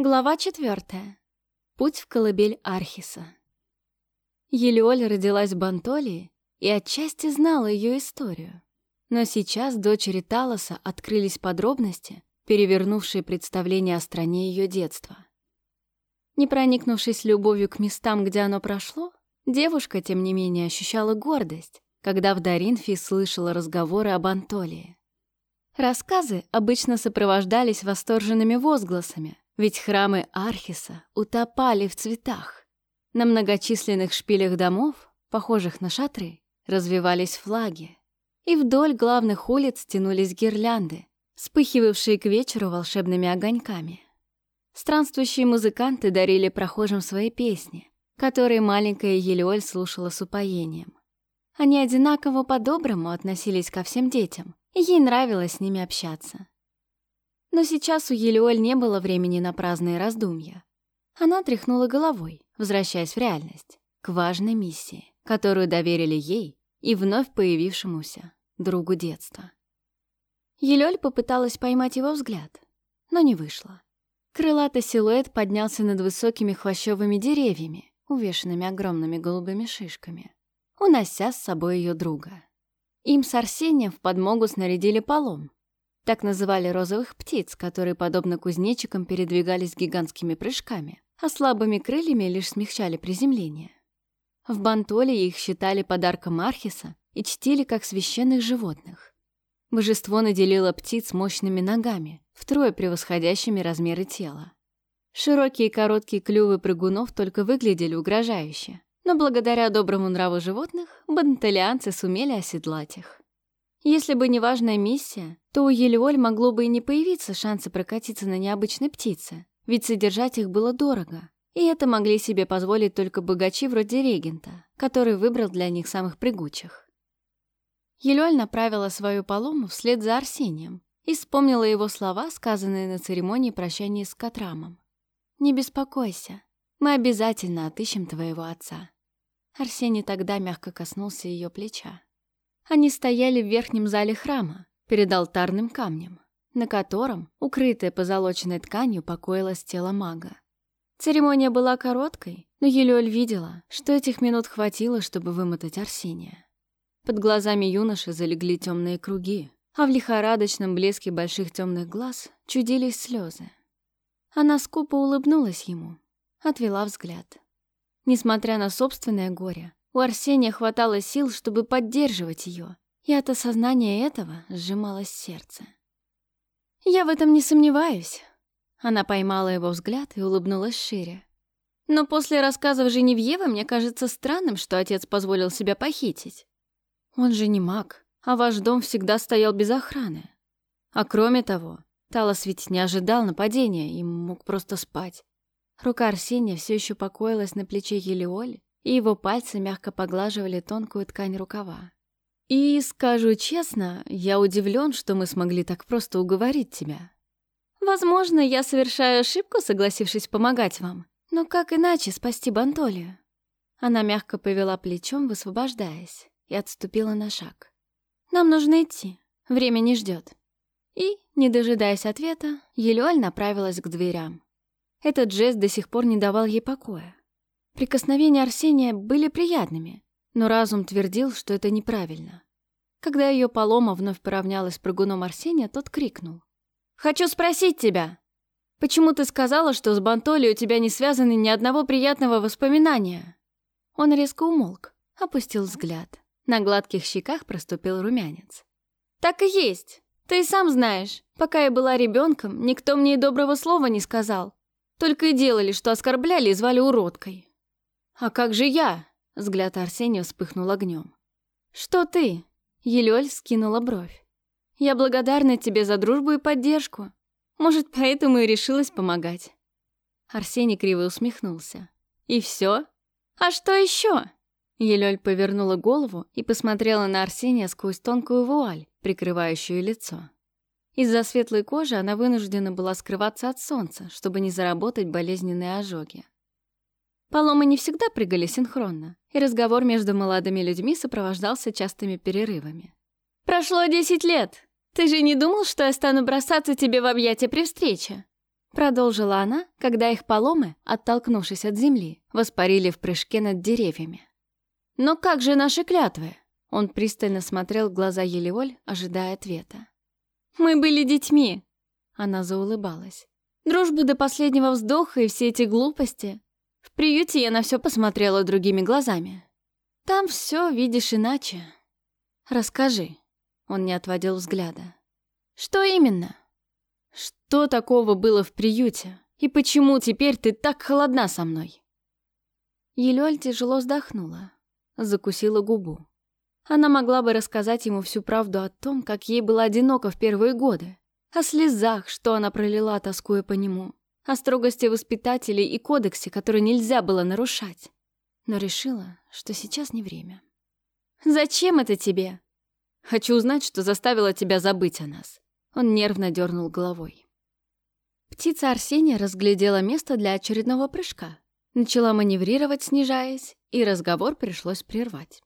Глава четвертая. Путь в колыбель Архиса. Елеоль родилась в Бантолии и отчасти знала ее историю. Но сейчас дочери Талоса открылись подробности, перевернувшие представление о стране ее детства. Не проникнувшись любовью к местам, где оно прошло, девушка, тем не менее, ощущала гордость, когда в Даринфе слышала разговоры об Антолии. Рассказы обычно сопровождались восторженными возгласами, ведь храмы Архиса утопали в цветах. На многочисленных шпилях домов, похожих на шатры, развивались флаги. И вдоль главных улиц тянулись гирлянды, вспыхивавшие к вечеру волшебными огоньками. Странствующие музыканты дарили прохожим свои песни, которые маленькая Елеоль слушала с упоением. Они одинаково по-доброму относились ко всем детям, и ей нравилось с ними общаться. Но сейчас у Елеоль не было времени на праздные раздумья. Она тряхнула головой, возвращаясь в реальность, к важной миссии, которую доверили ей и вновь появившемуся другу детства. Елёль попыталась поймать его взгляд, но не вышло. Крылатый силуэт поднялся над высокими хвощевыми деревьями, увешанными огромными голубыми шишками, унося с собой ее друга. Им с Арсением в подмогу снарядили полом, так называли розовых птиц, которые, подобно кузнечикам, передвигались гигантскими прыжками, а слабыми крыльями лишь смягчали приземление. В Бантоле их считали подарком Архиса и чтили как священных животных. Божество наделило птиц мощными ногами, втрое превосходящими размеры тела. Широкие и короткие клювы прыгунов только выглядели угрожающе, но благодаря доброму нраву животных бантолианцы сумели оседлать их. Если бы не важная миссия, то у Елеоль могло бы и не появиться шанса прокатиться на необычной птице, ведь содержать их было дорого. И это могли себе позволить только богачи вроде регента, который выбрал для них самых прыгучих. Елеоль направила свою полому вслед за Арсением и вспомнила его слова, сказанные на церемонии прощания с Катрамом. «Не беспокойся, мы обязательно отыщем твоего отца». Арсений тогда мягко коснулся ее плеча. Они стояли в верхнем зале храма, перед алтарным камнем, на котором, укрытая позолоченной тканью, покоилось тело мага. Церемония была короткой, но Елеоль видела, что этих минут хватило, чтобы вымотать Арсения. Под глазами юноши залегли темные круги, а в лихорадочном блеске больших темных глаз чудились слезы. Она скупо улыбнулась ему, отвела взгляд. Несмотря на собственное горе, у Арсения хватало сил, чтобы поддерживать ее, и от осознания этого сжималось сердце. «Я в этом не сомневаюсь», — она поймала его взгляд и улыбнулась шире. «Но после рассказов Женевьевы мне кажется странным, что отец позволил себя похитить. Он же не маг, а ваш дом всегда стоял без охраны. А кроме того, Талос ведь не ожидал нападения и мог просто спать. Рука Арсения все еще покоилась на плече Елеоли, и его пальцы мягко поглаживали тонкую ткань рукава. «И, скажу честно, я удивлен, что мы смогли так просто уговорить тебя. Возможно, я совершаю ошибку, согласившись помогать вам, но как иначе спасти Бантолию?» Она мягко повела плечом, высвобождаясь, и отступила на шаг. «Нам нужно идти, время не ждет». И, не дожидаясь ответа, Елюаль направилась к дверям. Этот жест до сих пор не давал ей покоя. Прикосновения Арсения были приятными, но разум твердил, что это неправильно. Когда ее полома вновь поравнялась с прыгуном Арсения, тот крикнул. «Хочу спросить тебя, почему ты сказала, что с Бантоли у тебя не связаны ни одного приятного воспоминания?» Он резко умолк, опустил взгляд. На гладких щеках проступил румянец. «Так и есть. Ты и сам знаешь, пока я была ребенком, никто мне и доброго слова не сказал. Только и делали, что оскорбляли и звали уродкой. «А как же я?» — взгляд Арсения вспыхнул огнем. «Что ты?» — Елёль скинула бровь. «Я благодарна тебе за дружбу и поддержку. Может, поэтому и решилась помогать». Арсений криво усмехнулся. «И все? А что еще?» Елёль повернула голову и посмотрела на Арсения сквозь тонкую вуаль, прикрывающую лицо. Из-за светлой кожи она вынуждена была скрываться от солнца, чтобы не заработать болезненные ожоги. Поломы не всегда прыгали синхронно, и разговор между молодыми людьми сопровождался частыми перерывами. «Прошло десять лет! Ты же не думал, что я стану бросаться тебе в объятия при встрече?» Продолжила она, когда их поломы, оттолкнувшись от земли, воспарили в прыжке над деревьями. «Но как же наши клятвы?» Он пристально смотрел в глаза Елеоль, ожидая ответа. «Мы были детьми!» Она заулыбалась. «Дружбу до последнего вздоха и все эти глупости. В приюте я на все посмотрела другими глазами. Там все видишь иначе. Расскажи». Он не отводил взгляда. «Что именно?» Что такого было в приюте? И почему теперь ты так холодна со мной?» Елёль тяжело вздохнула, закусила губу. Она могла бы рассказать ему всю правду о том, как ей было одиноко в первые годы, о слезах, что она пролила, тоскуя по нему, о строгости воспитателей и кодексе, который нельзя было нарушать. Но решила, что сейчас не время. «Зачем это тебе?» «Хочу узнать, что заставило тебя забыть о нас». Он нервно дернул головой. Птица Арсения разглядела место для очередного прыжка. Начала маневрировать, снижаясь, и разговор пришлось прервать.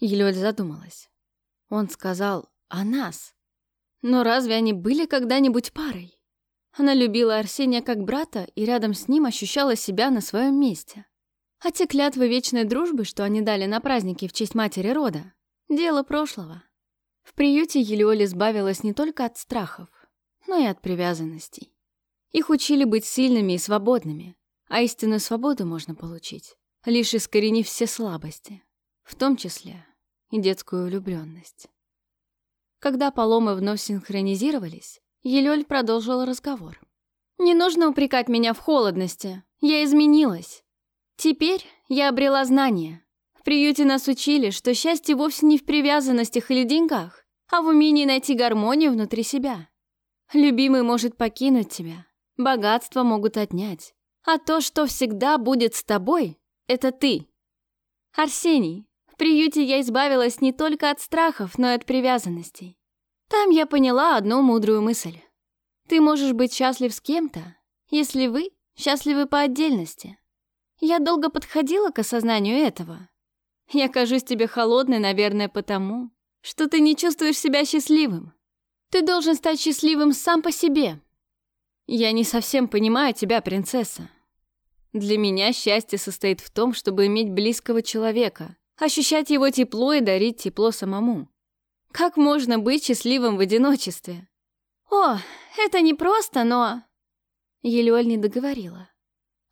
Елёль задумалась. Он сказал «о нас». Но разве они были когда-нибудь парой? Она любила Арсения как брата и рядом с ним ощущала себя на своем месте. А те клятвы вечной дружбы, что они дали на празднике в честь матери рода, дело прошлого. В приюте Елеоль избавилась не только от страхов, но и от привязанностей. Их учили быть сильными и свободными, а истинную свободу можно получить, лишь искоренив все слабости, в том числе и детскую влюбленность. Когда поломы вновь синхронизировались, Елёль продолжила разговор. «Не нужно упрекать меня в холодности. Я изменилась. Теперь я обрела знания. В приюте нас учили, что счастье вовсе не в привязанностях или деньгах, а в умении найти гармонию внутри себя. Любимый может покинуть тебя, Богатство могут отнять. А то, что всегда будет с тобой, это ты. Арсений, в приюте я избавилась не только от страхов, но и от привязанностей. Там я поняла одну мудрую мысль. Ты можешь быть счастлив с кем-то, если вы счастливы по отдельности. Я долго подходила к осознанию этого. Я кажусь тебе холодной, наверное, потому, что ты не чувствуешь себя счастливым. Ты должен стать счастливым сам по себе. «Я не совсем понимаю тебя, принцесса. Для меня счастье состоит в том, чтобы иметь близкого человека, ощущать его тепло и дарить тепло самому. Как можно быть счастливым в одиночестве? О, это не просто, но...» Елеоль не договорила.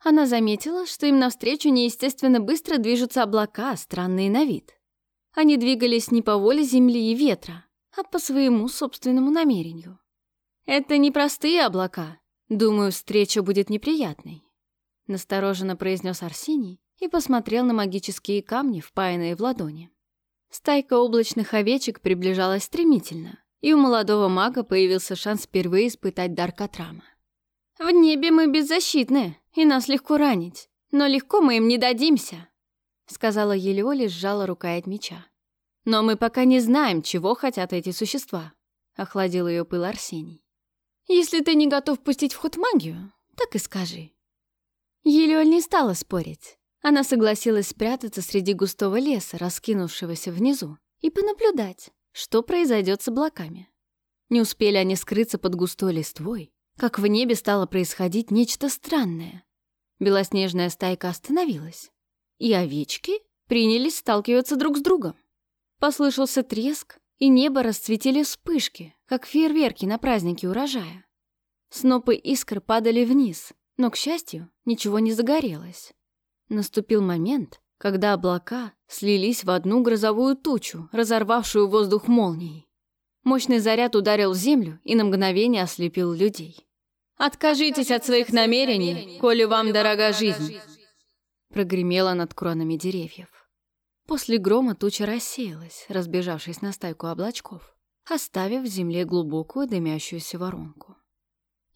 Она заметила, что им навстречу неестественно быстро движутся облака, странные на вид. Они двигались не по воле земли и ветра, а по своему собственному намерению. Это не простые облака, «Думаю, встреча будет неприятной», — настороженно произнес Арсений и посмотрел на магические камни, впаянные в ладони. Стайка облачных овечек приближалась стремительно, и у молодого мага появился шанс впервые испытать дар Катрама. «В небе мы беззащитны, и нас легко ранить, но легко мы им не дадимся», — сказала Елеоли, сжала рукоять меча. «Но мы пока не знаем, чего хотят эти существа», — охладил ее пыл Арсений. Если ты не готов пустить в ход магию, так и скажи». Елеоль не стала спорить. Она согласилась спрятаться среди густого леса, раскинувшегося внизу, и понаблюдать, что произойдет с облаками. Не успели они скрыться под густой листвой, как в небе стало происходить нечто странное. Белоснежная стайка остановилась, и овечки принялись сталкиваться друг с другом. Послышался треск, и небо расцветили вспышки, как фейерверки на празднике урожая. Снопы искр падали вниз, но, к счастью, ничего не загорелось. Наступил момент, когда облака слились в одну грозовую тучу, разорвавшую воздух молнией. Мощный заряд ударил в землю и на мгновение ослепил людей. «Откажитесь от своих намерений, коли вам дорога жизнь!» Прогремело над кронами деревьев. После грома туча рассеялась, разбежавшись на стайку облачков, оставив в земле глубокую дымящуюся воронку.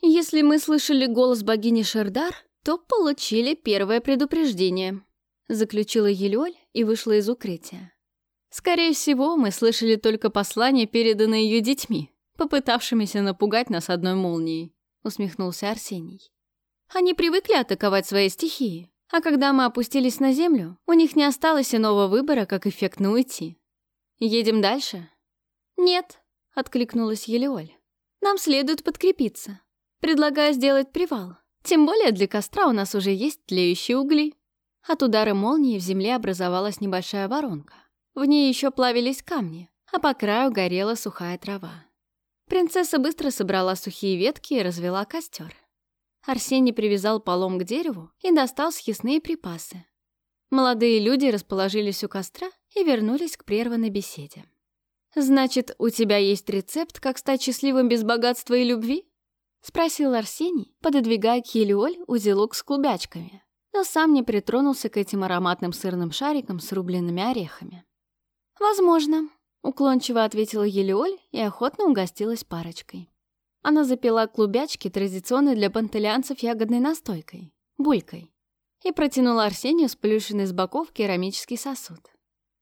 «Если мы слышали голос богини Шердар, то получили первое предупреждение», заключила Елёль и вышла из укрытия. «Скорее всего, мы слышали только послание, переданное ее детьми, попытавшимися напугать нас одной молнией», усмехнулся Арсений. «Они привыкли атаковать свои стихии, а когда мы опустились на землю, у них не осталось иного выбора, как эффектно уйти. «Едем дальше?» «Нет», — откликнулась Елеоль. «Нам следует подкрепиться. Предлагаю сделать привал. Тем более для костра у нас уже есть тлеющие угли. От удара молнии в земле образовалась небольшая воронка. В ней еще плавились камни, а по краю горела сухая трава. Принцесса быстро собрала сухие ветки и развела костер. Арсений привязал полом к дереву и достал съестные припасы. Молодые люди расположились у костра и вернулись к прерванной беседе. «Значит, у тебя есть рецепт, как стать счастливым без богатства и любви?» — спросил Арсений, пододвигая к Елеоль узелок с клубячками, но сам не притронулся к этим ароматным сырным шарикам с рубленными орехами. «Возможно», — уклончиво ответила Елеоль и охотно угостилась парочкой. Она запила клубячки, традиционной для пантелянцев ягодной настойкой, булькой, и протянула Арсению сплющенный с боков керамический сосуд.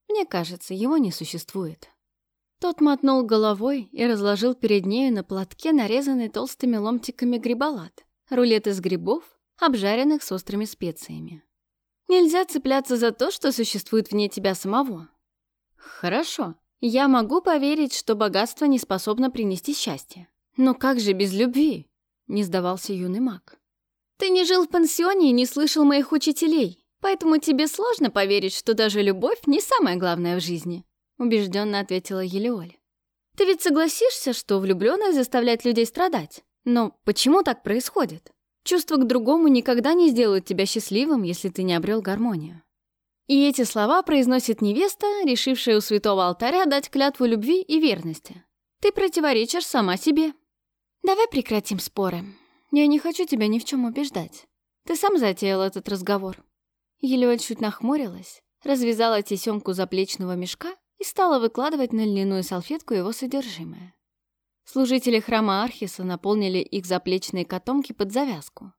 Мне кажется, его не существует. Тот мотнул головой и разложил перед нею на платке нарезанный толстыми ломтиками гриболад, рулет из грибов, обжаренных с острыми специями. Нельзя цепляться за то, что существует вне тебя самого. Хорошо, я могу поверить, что богатство не способно принести счастье. Но как же без любви? Не сдавался юный маг. Ты не жил в пансионе и не слышал моих учителей, поэтому тебе сложно поверить, что даже любовь не самое главное в жизни убежденно ответила Елеоль. Ты ведь согласишься, что влюбленность заставляет людей страдать? Но почему так происходит? Чувства к другому никогда не сделают тебя счастливым, если ты не обрел гармонию. И эти слова произносит невеста, решившая у святого алтаря дать клятву любви и верности. Ты противоречишь сама себе. Давай прекратим споры. Я не хочу тебя ни в чем убеждать. Ты сам затеял этот разговор. Елеоль чуть нахмурилась, развязала тесемку заплечного мешка стала выкладывать на льняную салфетку его содержимое. Служители храма Архиса наполнили их заплечные котомки под завязку.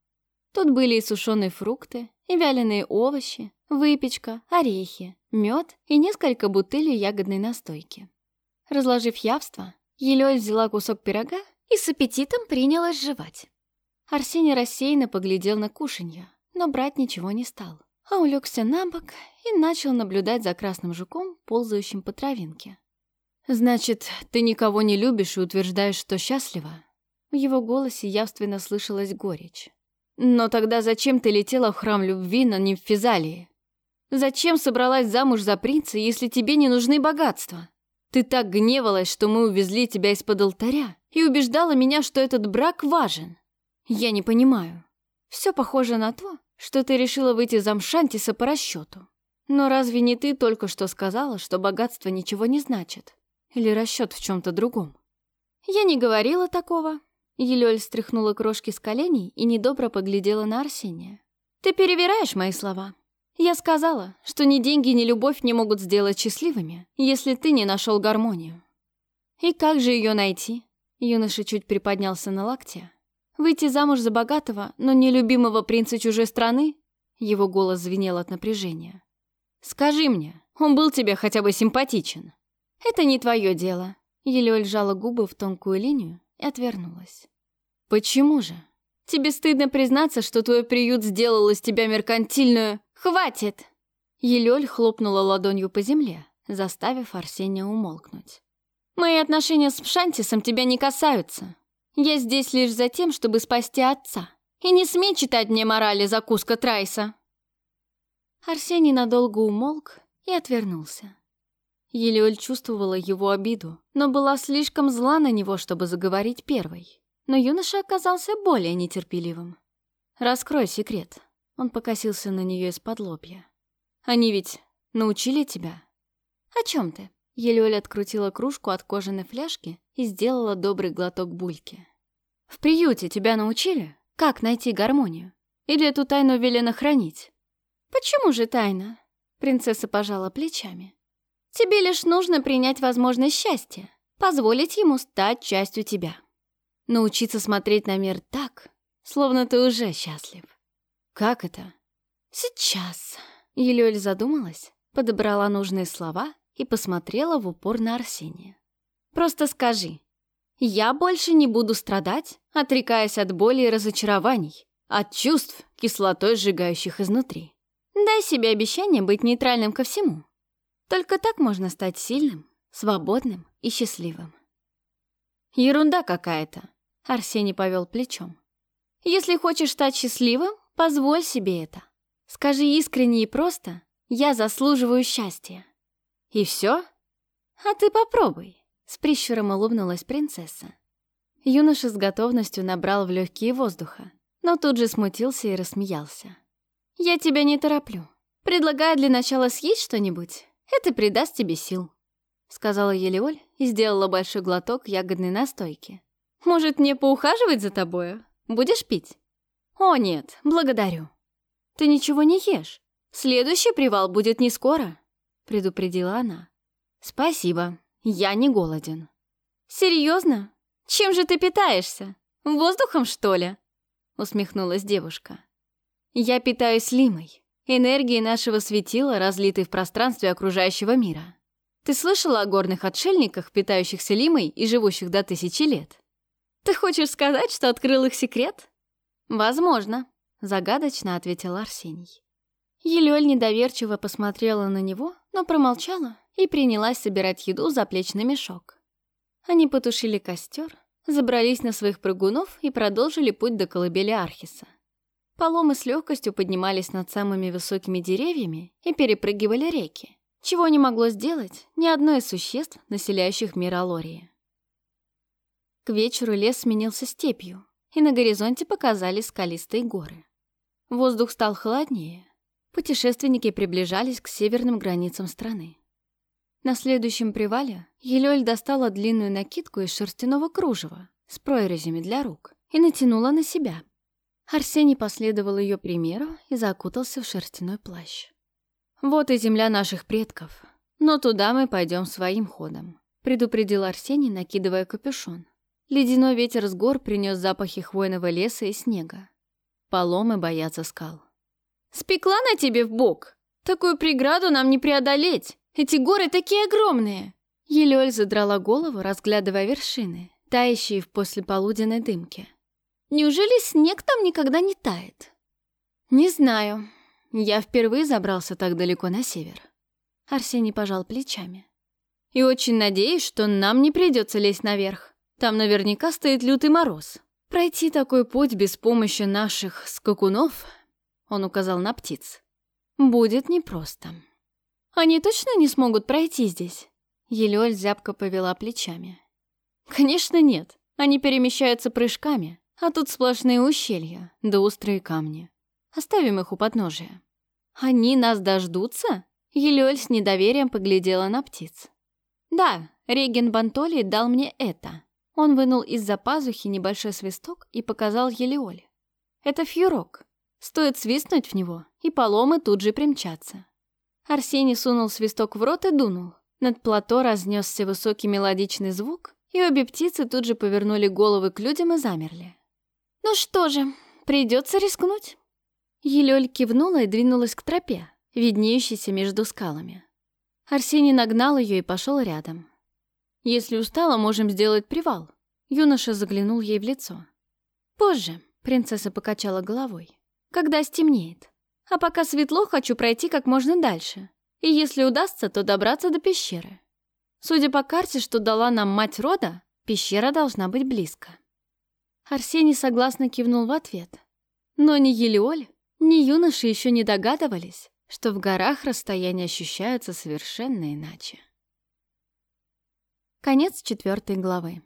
Тут были и сушеные фрукты, и вяленые овощи, выпечка, орехи, мед и несколько бутылей ягодной настойки. Разложив явство, Елёй взяла кусок пирога и с аппетитом принялась жевать. Арсений рассеянно поглядел на кушанье, но брать ничего не стал а улегся на бок и начал наблюдать за красным жуком, ползающим по травинке. «Значит, ты никого не любишь и утверждаешь, что счастлива?» В его голосе явственно слышалась горечь. «Но тогда зачем ты летела в храм любви на Нимфизалии? Зачем собралась замуж за принца, если тебе не нужны богатства? Ты так гневалась, что мы увезли тебя из-под алтаря и убеждала меня, что этот брак важен. Я не понимаю. Все похоже на то, что ты решила выйти за Мшантиса по расчету. Но разве не ты только что сказала, что богатство ничего не значит? Или расчет в чем-то другом? Я не говорила такого. Елёль стряхнула крошки с коленей и недобро поглядела на Арсения. Ты перевираешь мои слова. Я сказала, что ни деньги, ни любовь не могут сделать счастливыми, если ты не нашел гармонию. И как же ее найти? Юноша чуть приподнялся на локте. Выйти замуж за богатого, но нелюбимого принца чужой страны? Его голос звенел от напряжения. Скажи мне, он был тебе хотя бы симпатичен? Это не твое дело. Елеоль сжала губы в тонкую линию и отвернулась. Почему же? Тебе стыдно признаться, что твой приют сделал из тебя меркантильную... Хватит! Елеоль хлопнула ладонью по земле, заставив Арсения умолкнуть. Мои отношения с Пшантисом тебя не касаются. Я здесь лишь за тем, чтобы спасти отца. И не смей читать мне морали, закуска Трайса!» Арсений надолго умолк и отвернулся. Елеоль чувствовала его обиду, но была слишком зла на него, чтобы заговорить первой. Но юноша оказался более нетерпеливым. «Раскрой секрет». Он покосился на нее из-под лобья. «Они ведь научили тебя?» «О чем ты?» Елеоль открутила кружку от кожаной фляжки и сделала добрый глоток бульки. «В приюте тебя научили? Как найти гармонию? Или эту тайну велено хранить?» «Почему же тайна?» Принцесса пожала плечами. «Тебе лишь нужно принять возможность счастья, позволить ему стать частью тебя. Научиться смотреть на мир так, словно ты уже счастлив». «Как это?» «Сейчас». Елёль задумалась, подобрала нужные слова и посмотрела в упор на Арсения. «Просто скажи, я больше не буду страдать, отрекаясь от боли и разочарований, от чувств, кислотой сжигающих изнутри. Дай себе обещание быть нейтральным ко всему. Только так можно стать сильным, свободным и счастливым». «Ерунда какая-то», — Арсений повел плечом. Если хочешь стать счастливым, позволь себе это. Скажи искренне и просто «Я заслуживаю счастья». И все? А ты попробуй, с прищуром улыбнулась принцесса. Юноша с готовностью набрал в легкие воздуха, но тут же смутился и рассмеялся. «Я тебя не тороплю. Предлагаю для начала съесть что-нибудь. Это придаст тебе сил», — сказала Елеоль и сделала большой глоток ягодной настойки. «Может, мне поухаживать за тобою? Будешь пить?» «О, нет, благодарю. Ты ничего не ешь. Следующий привал будет не скоро», — предупредила она. «Спасибо, я не голоден». «Серьезно? Чем же ты питаешься? Воздухом, что ли?» — усмехнулась девушка. «Я питаюсь лимой, энергией нашего светила, разлитой в пространстве окружающего мира. Ты слышала о горных отшельниках, питающихся лимой и живущих до тысячи лет? Ты хочешь сказать, что открыл их секрет?» «Возможно», — загадочно ответил Арсений. Елёль недоверчиво посмотрела на него, но промолчала и принялась собирать еду в заплечный мешок. Они потушили костер, забрались на своих прыгунов и продолжили путь до колыбели Архиса. Поломы с легкостью поднимались над самыми высокими деревьями и перепрыгивали реки, чего не могло сделать ни одно из существ, населяющих мир Алории. К вечеру лес сменился степью, и на горизонте показались скалистые горы. Воздух стал холоднее, Путешественники приближались к северным границам страны. На следующем привале Елёль достала длинную накидку из шерстяного кружева с прорезями для рук и натянула на себя. Арсений последовал ее примеру и закутался в шерстяной плащ. «Вот и земля наших предков, но туда мы пойдем своим ходом», предупредил Арсений, накидывая капюшон. Ледяной ветер с гор принес запахи хвойного леса и снега. Поломы боятся скал. Спекла на тебе в бок? Такую преграду нам не преодолеть. Эти горы такие огромные!» Елёль задрала голову, разглядывая вершины, тающие в послеполуденной дымке. «Неужели снег там никогда не тает?» «Не знаю. Я впервые забрался так далеко на север». Арсений пожал плечами. «И очень надеюсь, что нам не придется лезть наверх. Там наверняка стоит лютый мороз. Пройти такой путь без помощи наших скакунов он указал на птиц. «Будет непросто». «Они точно не смогут пройти здесь?» Елёль зябко повела плечами. «Конечно нет. Они перемещаются прыжками, а тут сплошные ущелья, да острые камни. Оставим их у подножия». «Они нас дождутся?» Елёль с недоверием поглядела на птиц. «Да, Реген Бантоли дал мне это». Он вынул из-за пазухи небольшой свисток и показал Елеоль. «Это фьюрок. Стоит свистнуть в него, и поломы тут же примчатся. Арсений сунул свисток в рот и дунул. Над плато разнесся высокий мелодичный звук, и обе птицы тут же повернули головы к людям и замерли. «Ну что же, придется рискнуть». Елёль кивнула и двинулась к тропе, виднеющейся между скалами. Арсений нагнал ее и пошел рядом. «Если устала, можем сделать привал». Юноша заглянул ей в лицо. «Позже», — принцесса покачала головой когда стемнеет. А пока светло, хочу пройти как можно дальше. И если удастся, то добраться до пещеры. Судя по карте, что дала нам мать рода, пещера должна быть близко. Арсений согласно кивнул в ответ. Но ни Елеоль, ни юноши еще не догадывались, что в горах расстояния ощущаются совершенно иначе. Конец четвертой главы.